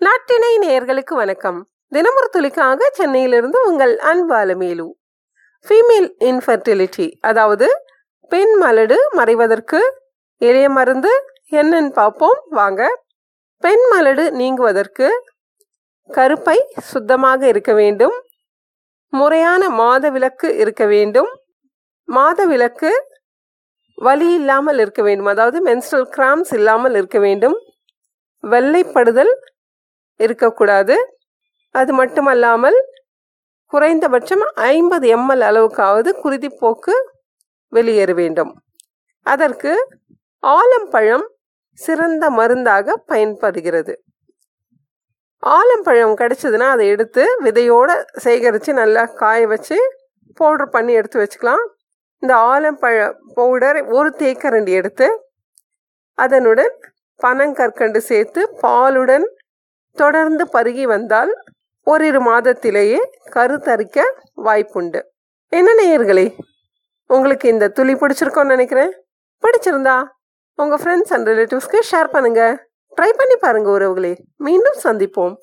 நாட்டினை நேர்களுக்கு வணக்கம். தினமொரு துளிக்காக சென்னையிலிருந்து உங்கள் அன்பாலமேலு ஃபீமேல் இன்ஃபர்டிலிட்டி அதாவது பெண் மலடு மறைவதற்கு எளிய மருந்து என்னன்னு பார்ப்போம். வாங்க. பெண் மலடு நீங்குவதற்கு கருப்பை சுத்தமாக இருக்க வேண்டும். முறையான மாத விளக்கு இருக்க வேண்டும். மாத விளக்கு வலி இல்லாமல் இருக்க வேண்டும். அதாவது மென்ஸ்ட்ரல் கிராம்ஸ் இல்லாமல் இருக்க வேண்டும். வெள்ளைப்படுதல் இருக்கக்கூடாது. அது மட்டுமல்லாமல் குறைந்தபட்சம் ஐம்பது எம்எல் அளவுக்காவது குருதிப்போக்கு வெளியேற வேண்டும். அதற்கு ஆலம்பழம் சிறந்த மருந்தாக பயன்படுகிறது. ஆலம்பழம் கிடைச்சதுன்னா அதை எடுத்து விதையோடு சேகரித்து நல்லா காய வச்சு பவுடர் பண்ணி எடுத்து வச்சுக்கலாம். இந்த ஆலம்பழ பவுடர் ஒரு தேக்கரண்டி எடுத்து அதனுடன் பனங்கற்கண்டு சேர்த்து பாலுடன் தொடர்ந்து பருகி வந்தால் ஓரிரு மாதத்திலேயே கருத்தரிக்க வாய்ப்புண்டு. என்ன நேயர்களே உங்களுக்கு இந்த துளி பிடிச்சிருக்கோன்னு நினைக்கிறேன். பிடிச்சிருந்தா உங்கள் ஃப்ரெண்ட்ஸ் அண்ட் ரிலேட்டிவ்ஸ்க்கு ஷேர் பண்ணுங்கள் ட்ரை பண்ணி பாருங்கள் உறவுகளே. மீண்டும் சந்திப்போம்.